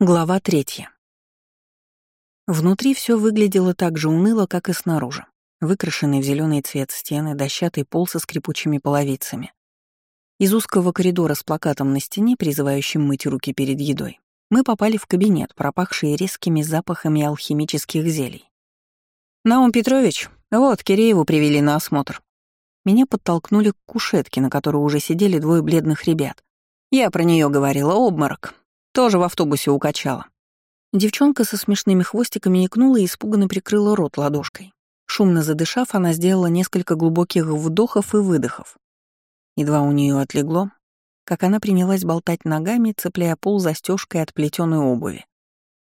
Глава третья. Внутри все выглядело так же уныло, как и снаружи. Выкрашенный в зеленый цвет стены, дощатый пол со скрипучими половицами. Из узкого коридора с плакатом на стене, призывающим мыть руки перед едой, мы попали в кабинет, пропахший резкими запахами алхимических зелий. «Наум Петрович, вот, Кирееву привели на осмотр». Меня подтолкнули к кушетке, на которой уже сидели двое бледных ребят. Я про нее говорила, обморок. Тоже в автобусе укачала. Девчонка со смешными хвостиками икнула и испуганно прикрыла рот ладошкой. Шумно задышав, она сделала несколько глубоких вдохов и выдохов. Едва у нее отлегло, как она принялась болтать ногами, цепляя пол застежкой от плетеной обуви.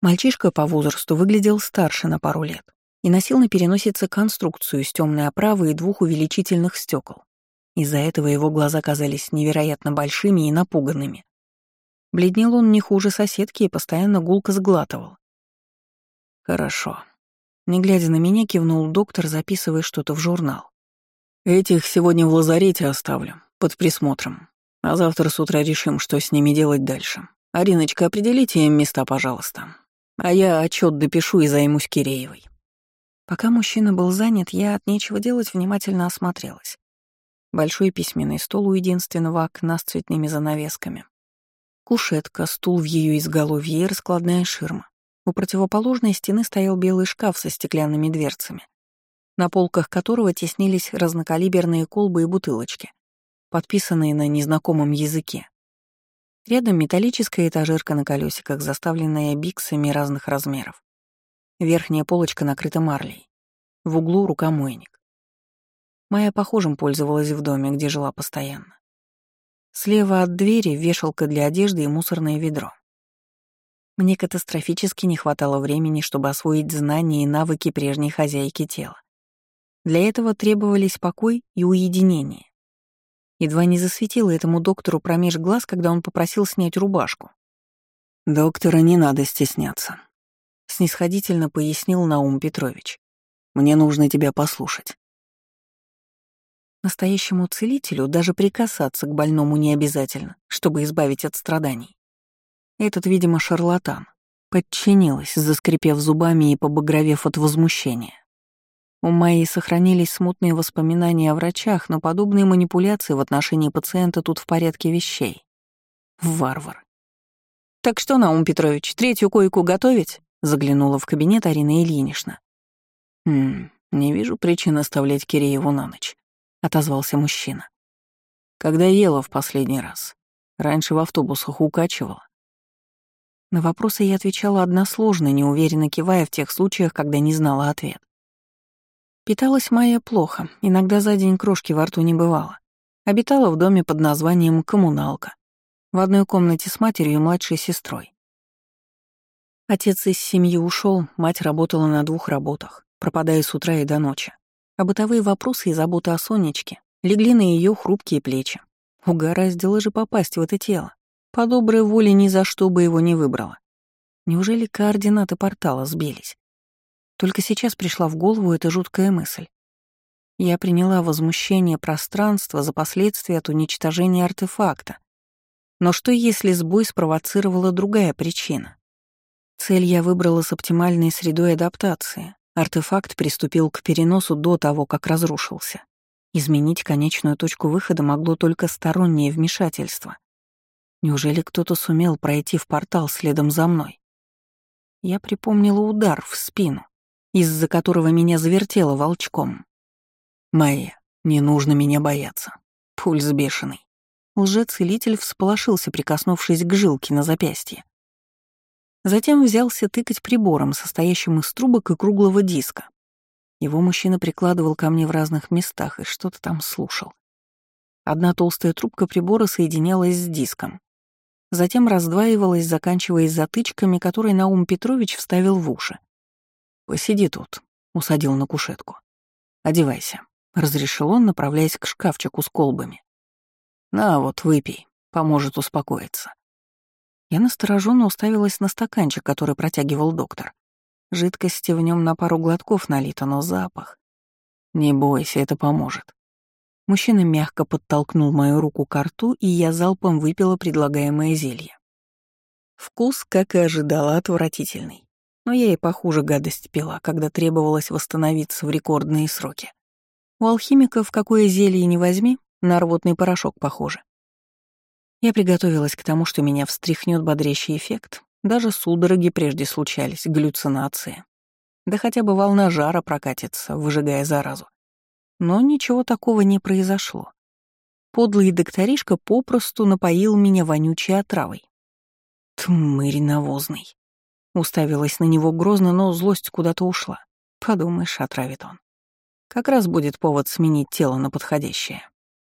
Мальчишка по возрасту выглядел старше на пару лет и носил на переносице конструкцию из темной оправы и двух увеличительных стекол. Из-за этого его глаза казались невероятно большими и напуганными. Бледнел он не хуже соседки и постоянно гулко сглатывал. «Хорошо». Не глядя на меня, кивнул доктор, записывая что-то в журнал. «Этих сегодня в лазарете оставлю, под присмотром. А завтра с утра решим, что с ними делать дальше. Ариночка, определите им места, пожалуйста. А я отчет допишу и займусь Киреевой». Пока мужчина был занят, я от нечего делать внимательно осмотрелась. Большой письменный стол у единственного окна с цветными занавесками. Кушетка, стул в ее изголовье и раскладная ширма. У противоположной стены стоял белый шкаф со стеклянными дверцами, на полках которого теснились разнокалиберные колбы и бутылочки, подписанные на незнакомом языке. Рядом металлическая этажерка на колесиках, заставленная биксами разных размеров. Верхняя полочка накрыта марлей. В углу рукомойник. Моя похожим пользовалась в доме, где жила постоянно. Слева от двери вешалка для одежды и мусорное ведро. Мне катастрофически не хватало времени, чтобы освоить знания и навыки прежней хозяйки тела. Для этого требовались покой и уединение. Едва не засветило этому доктору промеж глаз, когда он попросил снять рубашку. «Доктора не надо стесняться», — снисходительно пояснил Наум Петрович. «Мне нужно тебя послушать. Настоящему целителю даже прикасаться к больному не обязательно, чтобы избавить от страданий. Этот, видимо, шарлатан. Подчинилась, заскрипев зубами и побагровев от возмущения. У Майи сохранились смутные воспоминания о врачах, но подобные манипуляции в отношении пациента тут в порядке вещей. Варвар. «Так что, Наум Петрович, третью койку готовить?» — заглянула в кабинет Арина Ильинична. «Хм, не вижу причин оставлять Кирееву на ночь. — отозвался мужчина. «Когда ела в последний раз? Раньше в автобусах укачивала». На вопросы я отвечала односложно, неуверенно кивая в тех случаях, когда не знала ответ. Питалась Майя плохо, иногда за день крошки во рту не бывало. Обитала в доме под названием «Коммуналка», в одной комнате с матерью и младшей сестрой. Отец из семьи ушел, мать работала на двух работах, пропадая с утра и до ночи а бытовые вопросы и забота о Сонечке легли на ее хрупкие плечи. Угораздило же попасть в это тело. По доброй воле ни за что бы его не выбрала. Неужели координаты портала сбились? Только сейчас пришла в голову эта жуткая мысль. Я приняла возмущение пространства за последствия от уничтожения артефакта. Но что если сбой спровоцировала другая причина? Цель я выбрала с оптимальной средой адаптации, Артефакт приступил к переносу до того, как разрушился. Изменить конечную точку выхода могло только стороннее вмешательство. Неужели кто-то сумел пройти в портал следом за мной? Я припомнила удар в спину, из-за которого меня завертело волчком. «Майя, не нужно меня бояться. Пульс бешеный». Лжецелитель всполошился, прикоснувшись к жилке на запястье. Затем взялся тыкать прибором, состоящим из трубок и круглого диска. Его мужчина прикладывал ко мне в разных местах и что-то там слушал. Одна толстая трубка прибора соединялась с диском. Затем раздваивалась, заканчиваясь затычками, которые Наум Петрович вставил в уши. «Посиди тут», — усадил на кушетку. «Одевайся», — разрешил он, направляясь к шкафчику с колбами. «На вот, выпей, поможет успокоиться». Я настороженно уставилась на стаканчик, который протягивал доктор. Жидкости в нем на пару глотков налито, но запах. Не бойся, это поможет. Мужчина мягко подтолкнул мою руку к рту, и я залпом выпила предлагаемое зелье. Вкус, как и ожидала, отвратительный. Но я и похуже гадость пила, когда требовалось восстановиться в рекордные сроки. У алхимиков какое зелье не возьми, на рвотный порошок похоже. Я приготовилась к тому, что меня встряхнет бодрящий эффект. Даже судороги прежде случались, галлюцинации. Да хотя бы волна жара прокатится, выжигая заразу. Но ничего такого не произошло. Подлый докторишка попросту напоил меня вонючей отравой. Тмырь навозный. Уставилась на него грозно, но злость куда-то ушла. Подумаешь, отравит он. Как раз будет повод сменить тело на подходящее.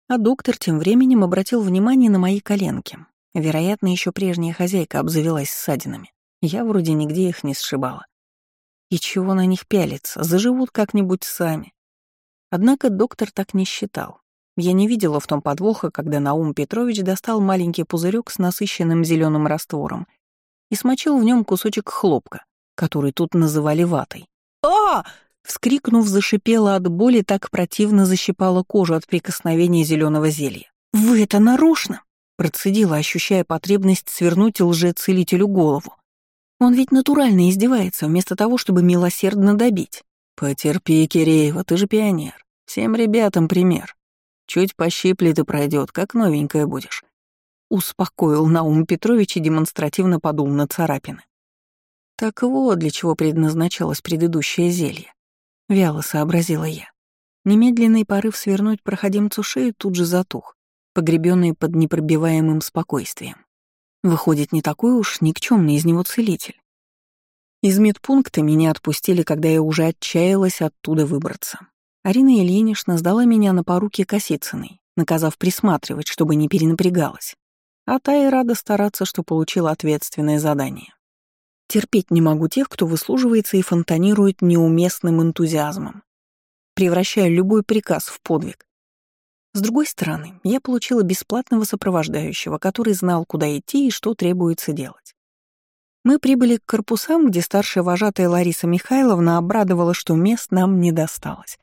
А доктор тем временем обратил внимание на мои коленки. Вероятно, еще прежняя хозяйка обзавелась ссадинами. Я вроде нигде их не сшибала. И чего на них пялиться, заживут как-нибудь сами. Однако доктор так не считал. Я не видела в том подвоха, когда Наум Петрович достал маленький пузырек с насыщенным зеленым раствором и смочил в нем кусочек хлопка, который тут называли ватой. а Вскрикнув, зашипела от боли, так противно защипала кожу от прикосновения зеленого зелья. «Вы это нарочно!» — процедила, ощущая потребность свернуть лжецелителю голову. «Он ведь натурально издевается, вместо того, чтобы милосердно добить». «Потерпи, Киреева, ты же пионер. Всем ребятам пример. Чуть пощиплет и пройдет, как новенькая будешь». Успокоил Наум Петрович и демонстративно подул на царапины. Так вот, для чего предназначалось предыдущее зелье. Вяло сообразила я. Немедленный порыв свернуть проходимцу шею тут же затух, погребенный под непробиваемым спокойствием. Выходит, не такой уж никчемный из него целитель. Из медпункта меня отпустили, когда я уже отчаялась оттуда выбраться. Арина Ильинична сдала меня на поруки Косицыной, наказав присматривать, чтобы не перенапрягалась. А та и рада стараться, что получила ответственное задание. Терпеть не могу тех, кто выслуживается и фонтанирует неуместным энтузиазмом, превращая любой приказ в подвиг. С другой стороны, я получила бесплатного сопровождающего, который знал, куда идти и что требуется делать. Мы прибыли к корпусам, где старшая вожатая Лариса Михайловна обрадовала, что мест нам не досталось.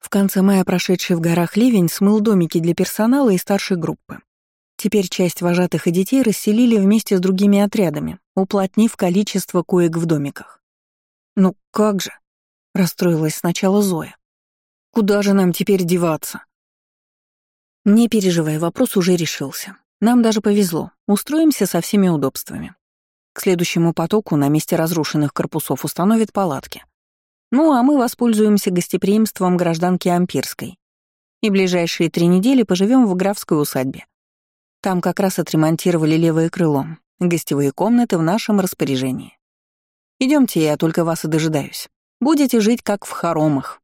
В конце мая прошедший в горах ливень смыл домики для персонала и старшей группы. Теперь часть вожатых и детей расселили вместе с другими отрядами, уплотнив количество коек в домиках. «Ну как же?» — расстроилась сначала Зоя. «Куда же нам теперь деваться?» Не переживай, вопрос уже решился. Нам даже повезло, устроимся со всеми удобствами. К следующему потоку на месте разрушенных корпусов установят палатки. Ну а мы воспользуемся гостеприимством гражданки Ампирской. И ближайшие три недели поживем в графской усадьбе. Там как раз отремонтировали левое крыло. Гостевые комнаты в нашем распоряжении. Идемте, я только вас и дожидаюсь. Будете жить как в хоромах.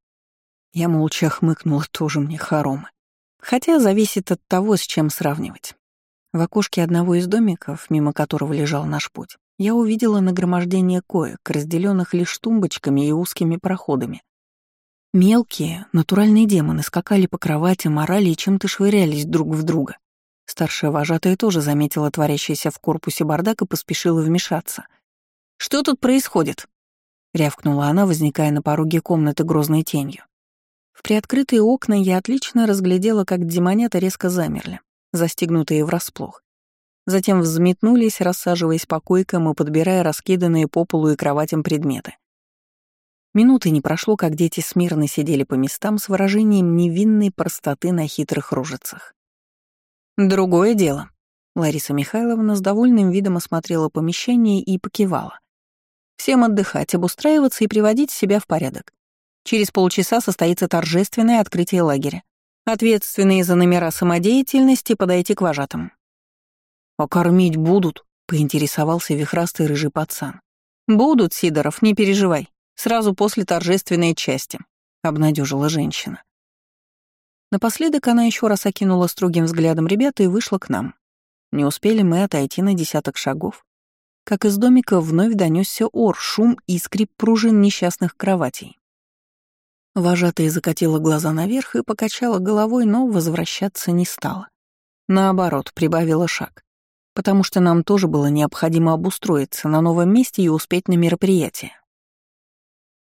Я молча хмыкнула, тоже мне хоромы. Хотя зависит от того, с чем сравнивать. В окошке одного из домиков, мимо которого лежал наш путь, я увидела нагромождение коек, разделенных лишь тумбочками и узкими проходами. Мелкие, натуральные демоны скакали по кровати, морали и чем-то швырялись друг в друга. Старшая вожатая тоже заметила творящийся в корпусе бардак и поспешила вмешаться. «Что тут происходит?» — рявкнула она, возникая на пороге комнаты грозной тенью. В приоткрытые окна я отлично разглядела, как демонята резко замерли, застигнутые врасплох. Затем взметнулись, рассаживаясь по койкам и подбирая раскиданные по полу и кроватям предметы. Минуты не прошло, как дети смирно сидели по местам с выражением невинной простоты на хитрых рожицах. Другое дело. Лариса Михайловна с довольным видом осмотрела помещение и покивала. Всем отдыхать, обустраиваться и приводить себя в порядок. Через полчаса состоится торжественное открытие лагеря. Ответственные за номера самодеятельности подойти к вожатым. «А кормить будут?» — поинтересовался вихрастый рыжий пацан. «Будут, Сидоров, не переживай. Сразу после торжественной части», — обнадежила женщина. Напоследок она еще раз окинула строгим взглядом ребята и вышла к нам. Не успели мы отойти на десяток шагов, как из домика вновь донесся ор, шум и скрип пружин несчастных кроватей. Вожатая закатила глаза наверх и покачала головой, но возвращаться не стала. Наоборот, прибавила шаг, потому что нам тоже было необходимо обустроиться на новом месте и успеть на мероприятие.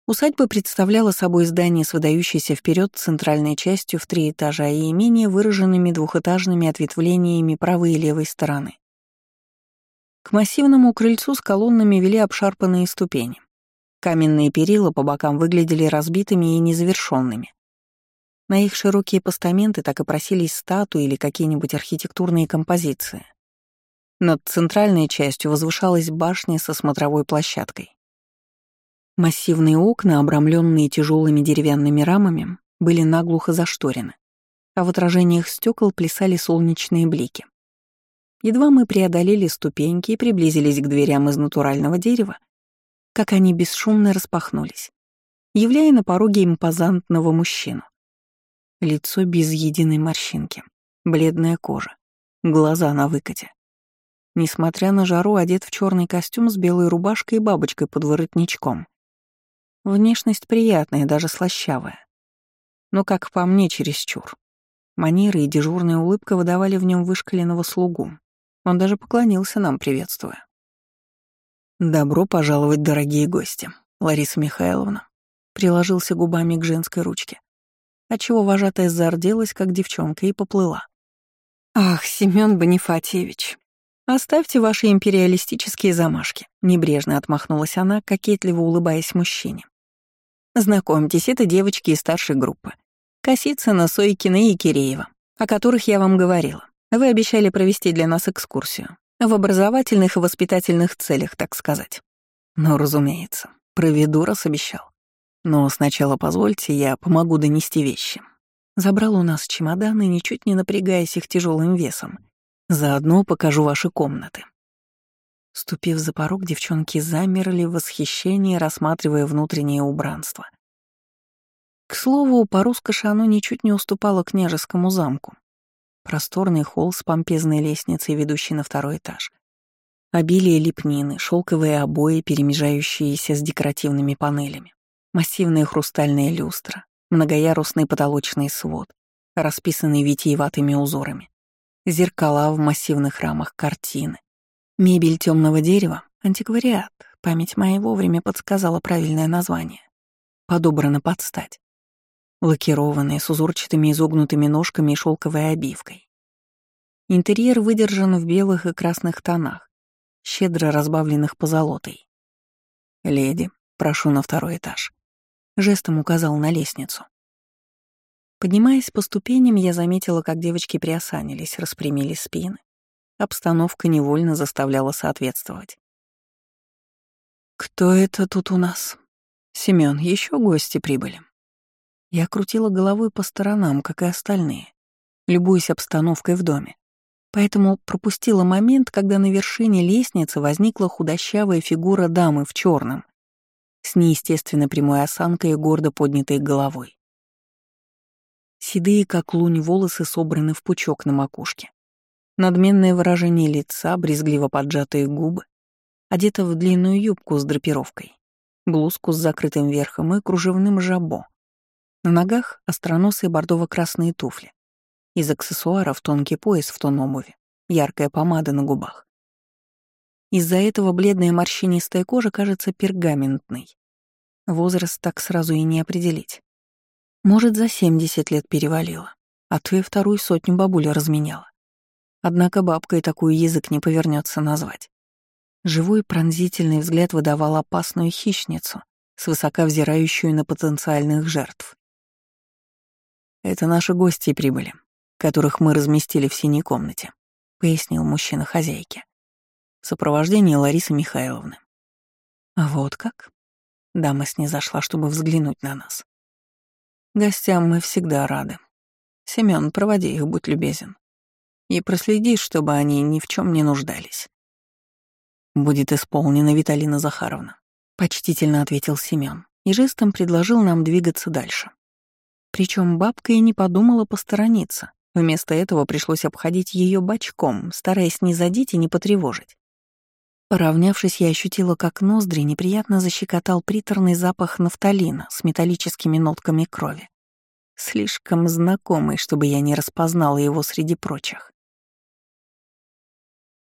Усадьба представляла собой здание с выдающейся вперед центральной частью в три этажа и менее выраженными двухэтажными ответвлениями правой и левой стороны. К массивному крыльцу с колоннами вели обшарпанные ступени. Каменные перила по бокам выглядели разбитыми и незавершенными. На их широкие постаменты так и просились статуи или какие-нибудь архитектурные композиции. Над центральной частью возвышалась башня со смотровой площадкой. Массивные окна, обрамленные тяжелыми деревянными рамами, были наглухо зашторены, а в отражениях стекол плясали солнечные блики. Едва мы преодолели ступеньки и приблизились к дверям из натурального дерева, как они бесшумно распахнулись, являя на пороге импозантного мужчину. Лицо без единой морщинки, бледная кожа, глаза на выкате. Несмотря на жару, одет в черный костюм с белой рубашкой и бабочкой под воротничком. Внешность приятная, даже слащавая. Но, как по мне, чересчур. Манеры и дежурная улыбка выдавали в нем вышкаленного слугу. Он даже поклонился нам, приветствуя. «Добро пожаловать, дорогие гости, Лариса Михайловна», приложился губами к женской ручке, отчего вожатая зарделась, как девчонка, и поплыла. «Ах, Семён Бонифатьевич, оставьте ваши империалистические замашки», небрежно отмахнулась она, кокетливо улыбаясь мужчине. «Знакомьтесь, это девочки из старшей группы. Косицына, Сойкина и Киреева, о которых я вам говорила. Вы обещали провести для нас экскурсию. В образовательных и воспитательных целях, так сказать. Ну, разумеется, проведу, раз обещал. Но сначала позвольте, я помогу донести вещи. Забрал у нас чемоданы, ничуть не напрягаясь их тяжелым весом. Заодно покажу ваши комнаты. Ступив за порог, девчонки замерли в восхищении, рассматривая внутреннее убранство. К слову, по роскоши оно ничуть не уступало княжескому замку. Просторный холл с помпезной лестницей, ведущей на второй этаж. Обилие лепнины, шелковые обои, перемежающиеся с декоративными панелями. Массивные хрустальные люстра, многоярусный потолочный свод, расписанный витиеватыми узорами. Зеркала в массивных рамах картины. Мебель темного дерева, антиквариат, память моя вовремя подсказала правильное название. Подобрано под стать лакированные с узорчатыми изогнутыми ножками и шелковой обивкой. Интерьер выдержан в белых и красных тонах, щедро разбавленных позолотой. «Леди, прошу на второй этаж», — жестом указал на лестницу. Поднимаясь по ступеням, я заметила, как девочки приосанились, распрямили спины. Обстановка невольно заставляла соответствовать. «Кто это тут у нас?» «Семён, еще гости прибыли», я крутила головой по сторонам, как и остальные, любуясь обстановкой в доме. Поэтому пропустила момент, когда на вершине лестницы возникла худощавая фигура дамы в черном, с неестественно прямой осанкой и гордо поднятой головой. Седые, как лунь, волосы собраны в пучок на макушке. Надменное выражение лица, брезгливо поджатые губы, одета в длинную юбку с драпировкой, блузку с закрытым верхом и кружевным жабо, на ногах остроносые бордово-красные туфли. Из аксессуаров тонкий пояс в тон обуви, яркая помада на губах. Из-за этого бледная морщинистая кожа кажется пергаментной. Возраст так сразу и не определить. Может, за 70 лет перевалила, а то и вторую сотню бабуля разменяла. Однако бабкой такую язык не повернется назвать. Живой пронзительный взгляд выдавал опасную хищницу, свысока взирающую на потенциальных жертв. «Это наши гости прибыли, которых мы разместили в синей комнате», — пояснил мужчина хозяйке. В сопровождении Ларисы Михайловны. «А вот как?» Дама снизошла, чтобы взглянуть на нас. «Гостям мы всегда рады. Семён, проводи их, будь любезен. И проследи, чтобы они ни в чем не нуждались». «Будет исполнена Виталина Захаровна», — почтительно ответил Семён и жестом предложил нам двигаться дальше. Причем бабка и не подумала посторониться. Вместо этого пришлось обходить ее бочком, стараясь не задеть и не потревожить. Поравнявшись, я ощутила, как ноздри неприятно защекотал приторный запах нафталина с металлическими нотками крови. Слишком знакомый, чтобы я не распознала его среди прочих.